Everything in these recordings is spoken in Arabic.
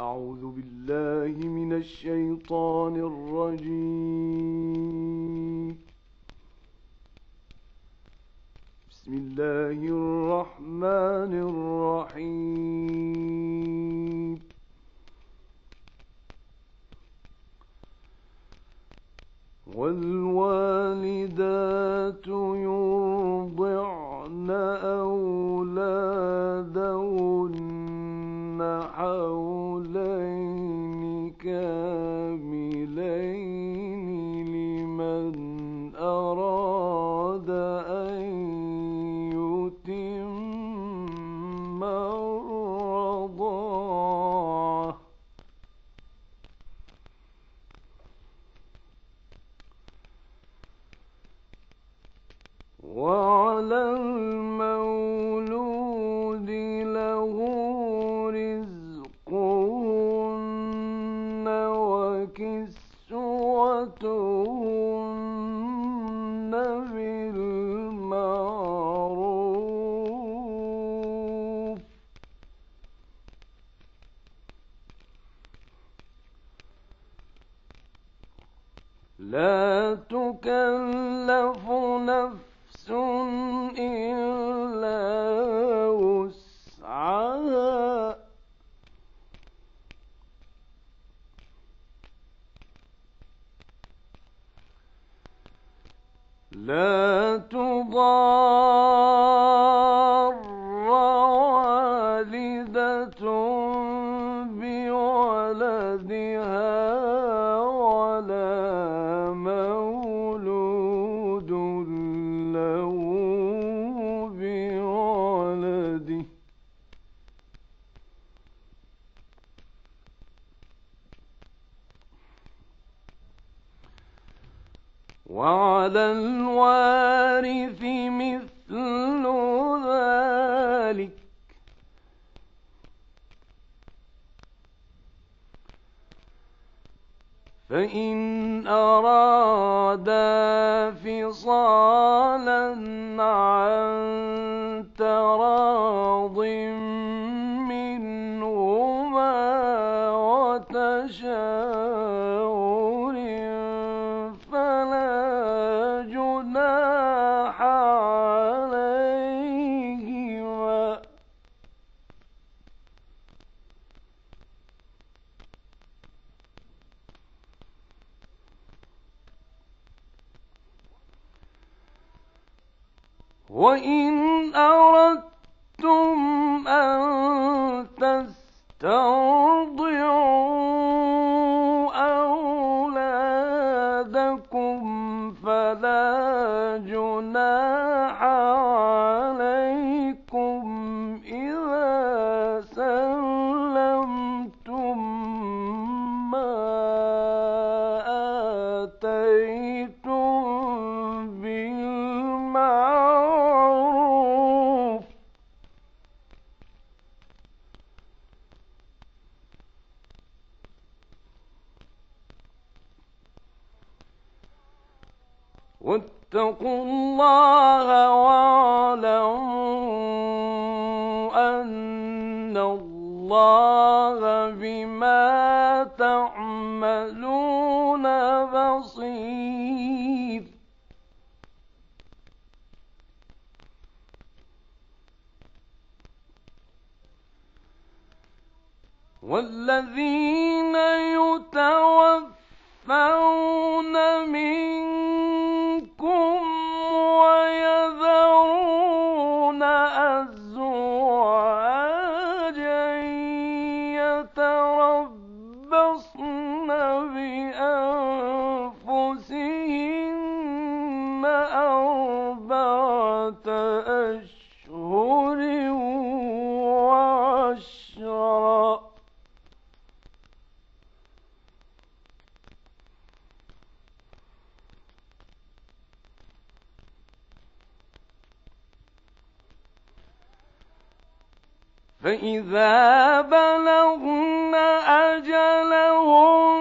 أعوذ بالله من الشيطان الرجيم. بسم الله الرحمن الرحيم. والوالدات يرضعن وعلى الماء وَإِنْ أَرَدْتَ فاتقوا الله واعلموا أن الله بما تعملون بصير. والذين يتوفون فإذا بلغن أجلهم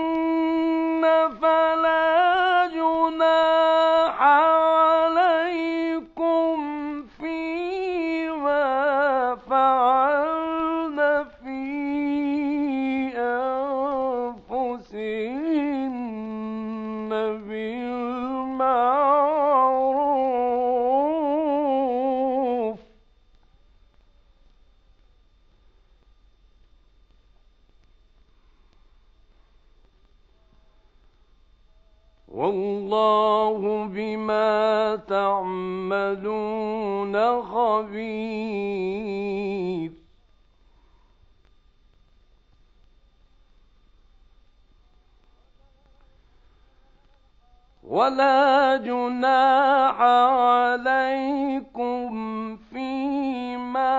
خبير ولا جناح عليكم فيما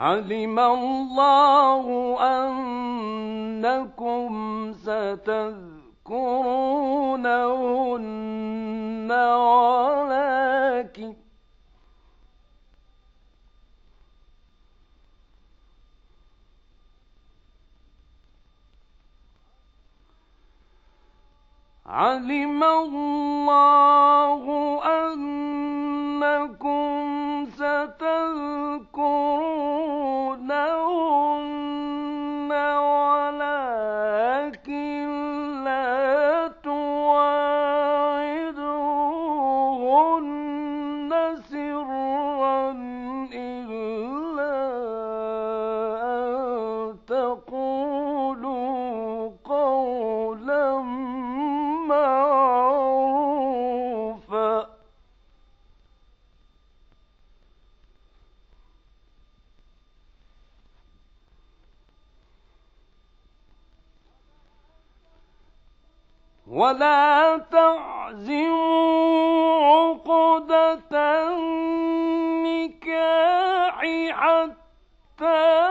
علم الله أنكم ستذكرونهن ولكن علم الله أنكم ستذكرونهن ولا تعزموا عقدة النكاح حتى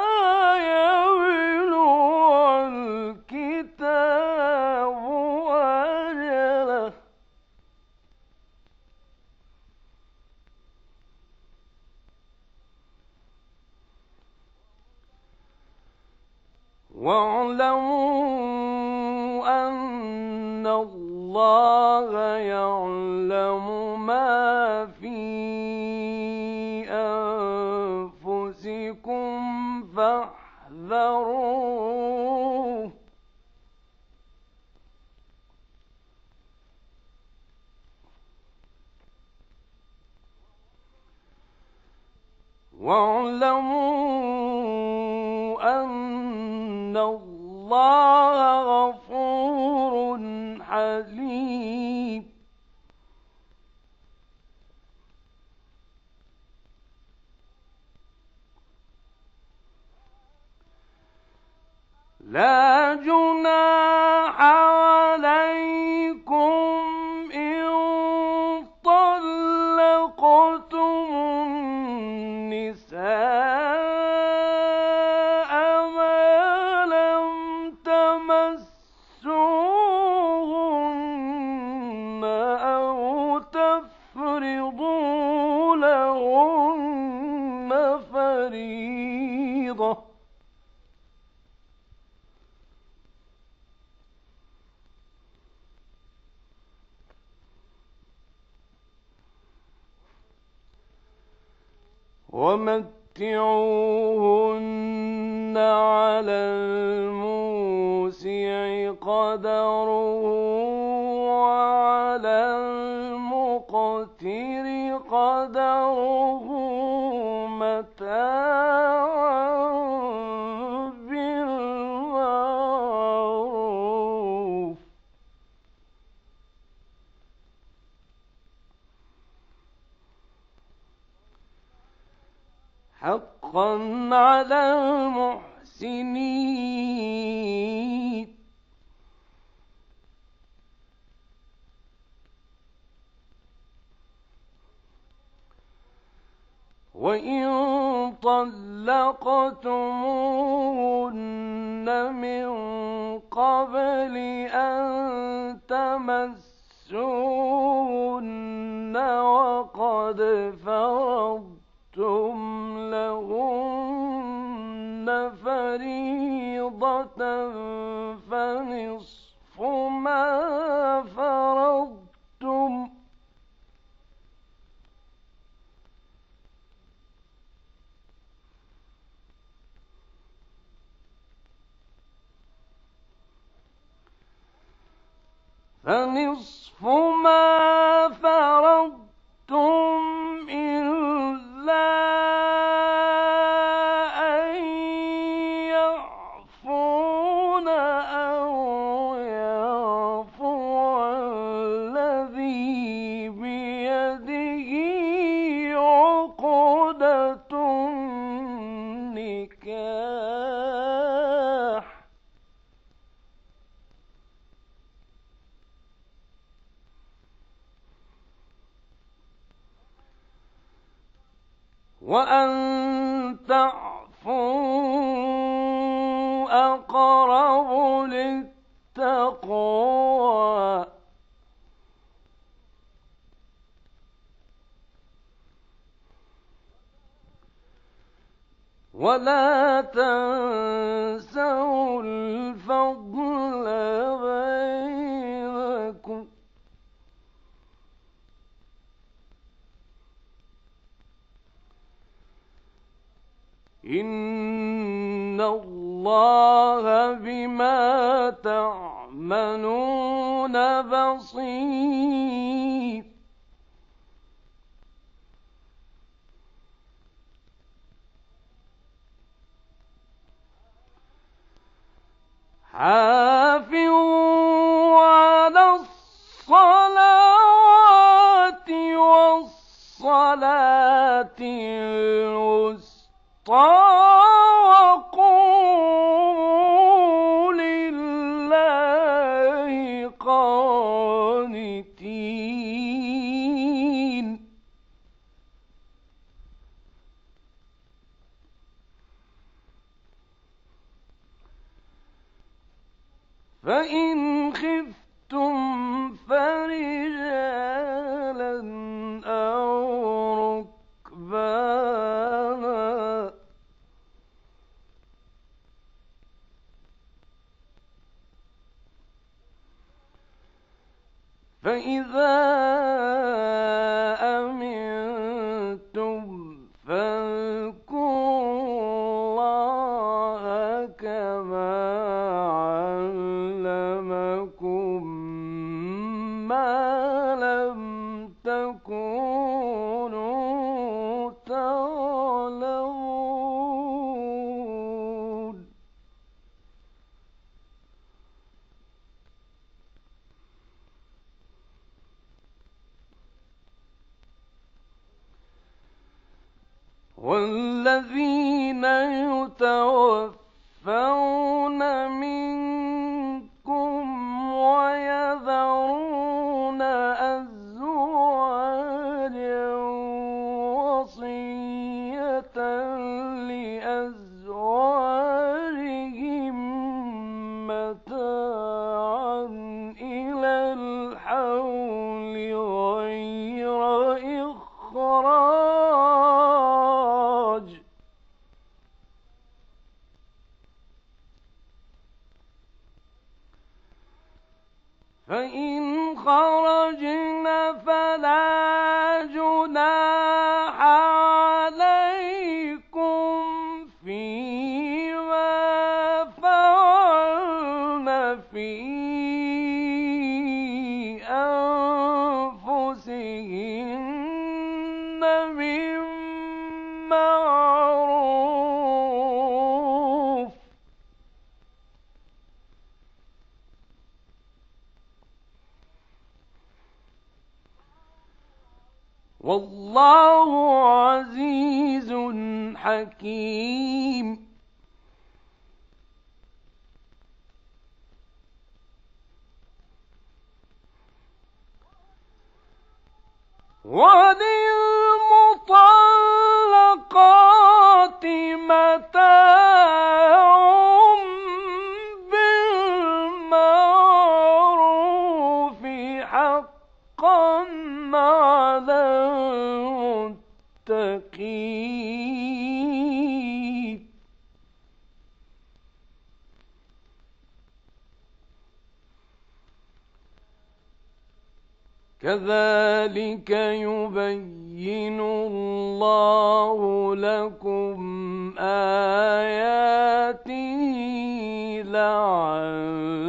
واعلموا أن الله غفور حليم. لا ومتعوهن على الموسع قدره وعلى المقتر قدره حقا على المحسنين وإن طلقتموهن من قبل أن تمسوهن وقد فنصف ما فرضتم. فنصف ما تعملون بصير حافظوا على الصلوات والصلاة الوسطى إِذَا والله عزيز حكيم. وللمطلقات متاع مقيت كذلك يبين الله لكم آياته لعلكم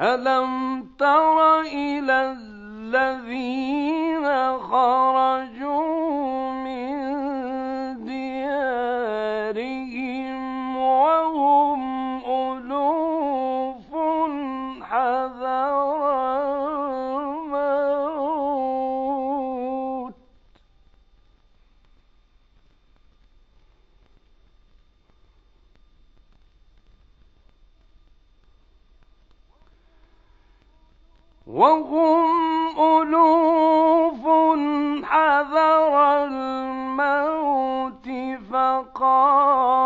ألم تر إلى الذين خرجوا من وهم ألوف حذر الموت فقال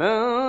من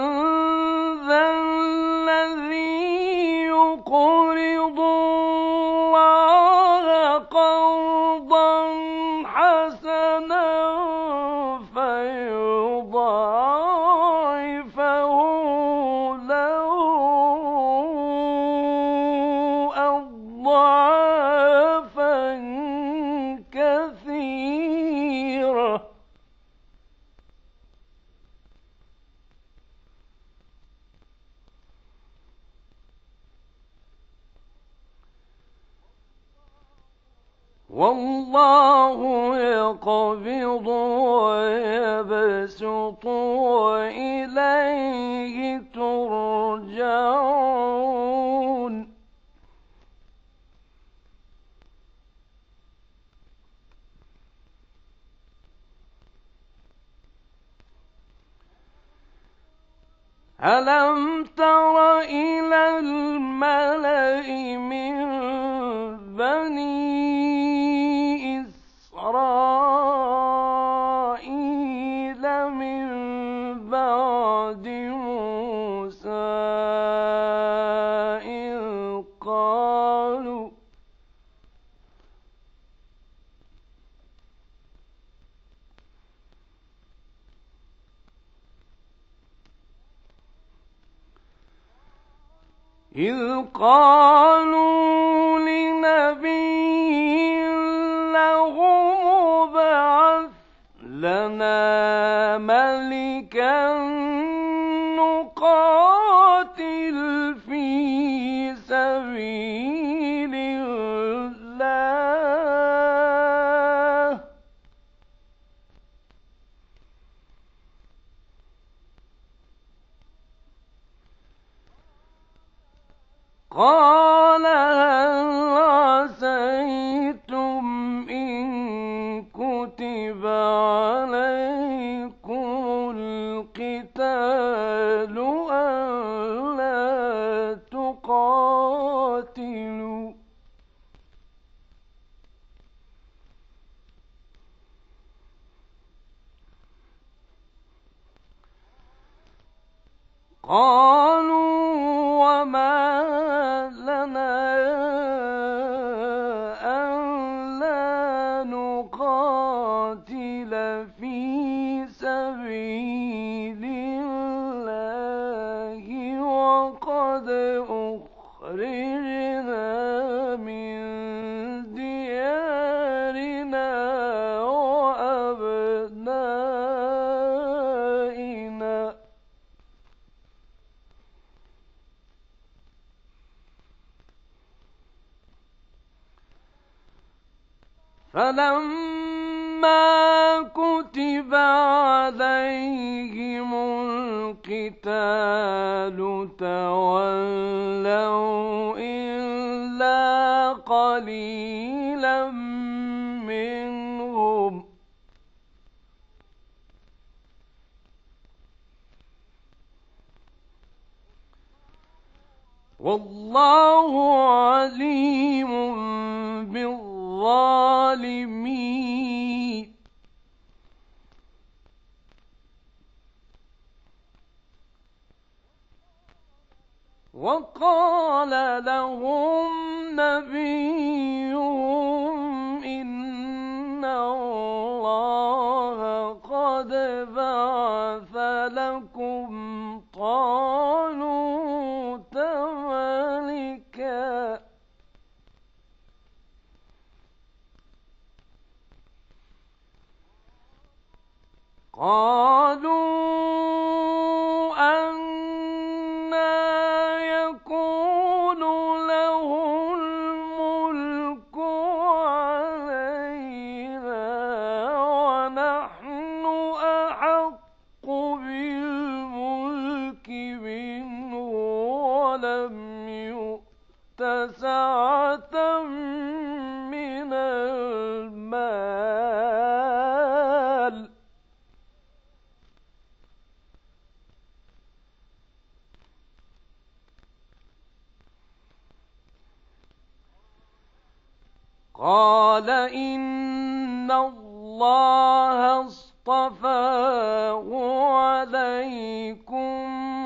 ألم تر إلى الملأ من بني إسرائيل من بعد إذ قالوا لنبي له ابعث لنا ملكا نقاتل في سبيل قال فلما كتب عليهم القتال تولوا إلا قليلا منهم والله عليم بالظالمين وقال لهم نبيهم إن الله قد بعث قال إن الله اصطفاه عليكم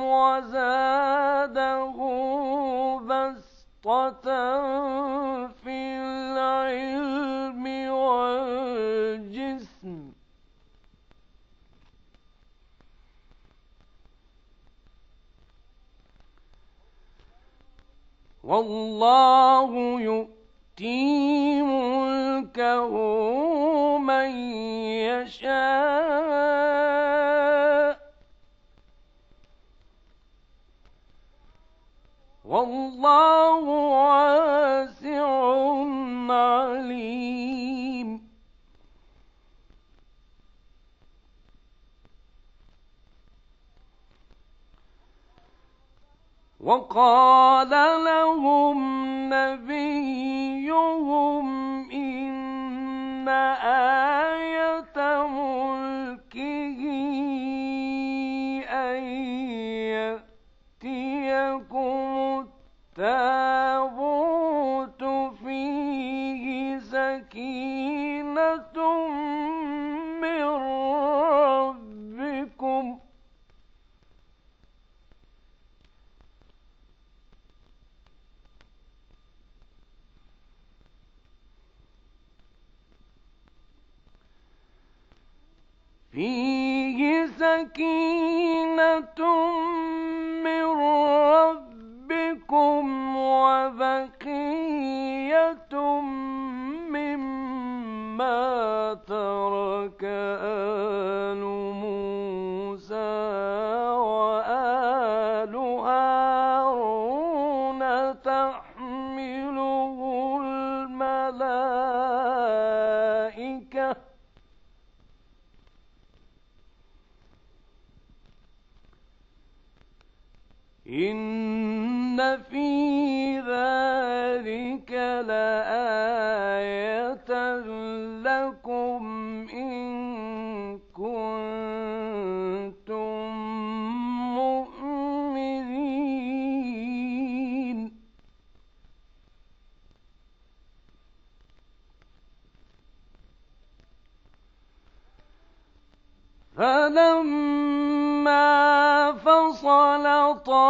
وزاده بسطة في العلم والجسم والله يؤتي ملكه من يشاء والله واسع عليم وقال لهم نبيهم إن سكينة من ربكم وبقية مما ترك آل موسى.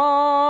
قال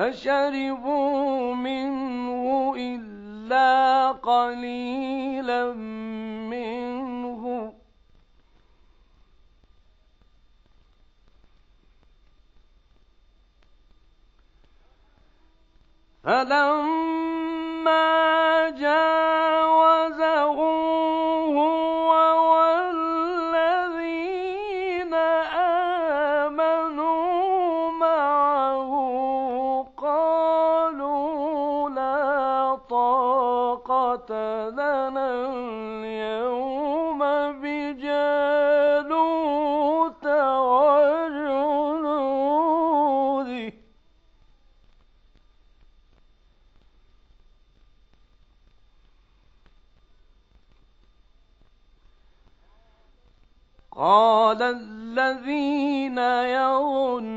فشربوا منه إلا قليلا منه. فلما جاوزه قال الذين يظنون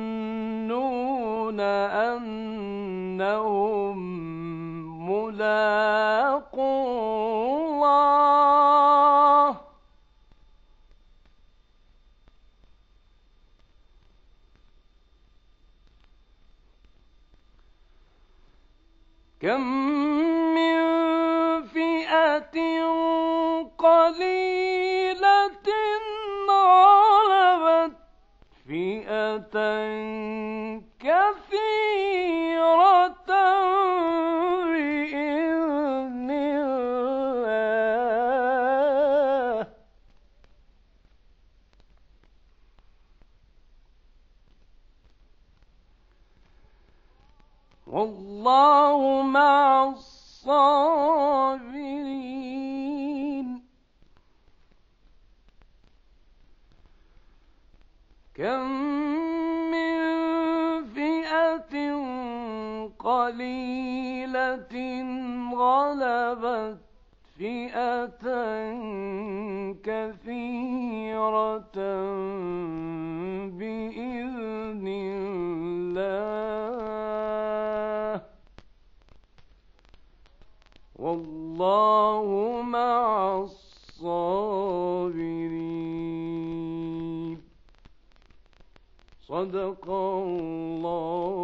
أنهم ملاقو الله. كم والله مع الصابرين. كم غلبت فئة كثيرة بإذن الله والله مع الصابرين صدق الله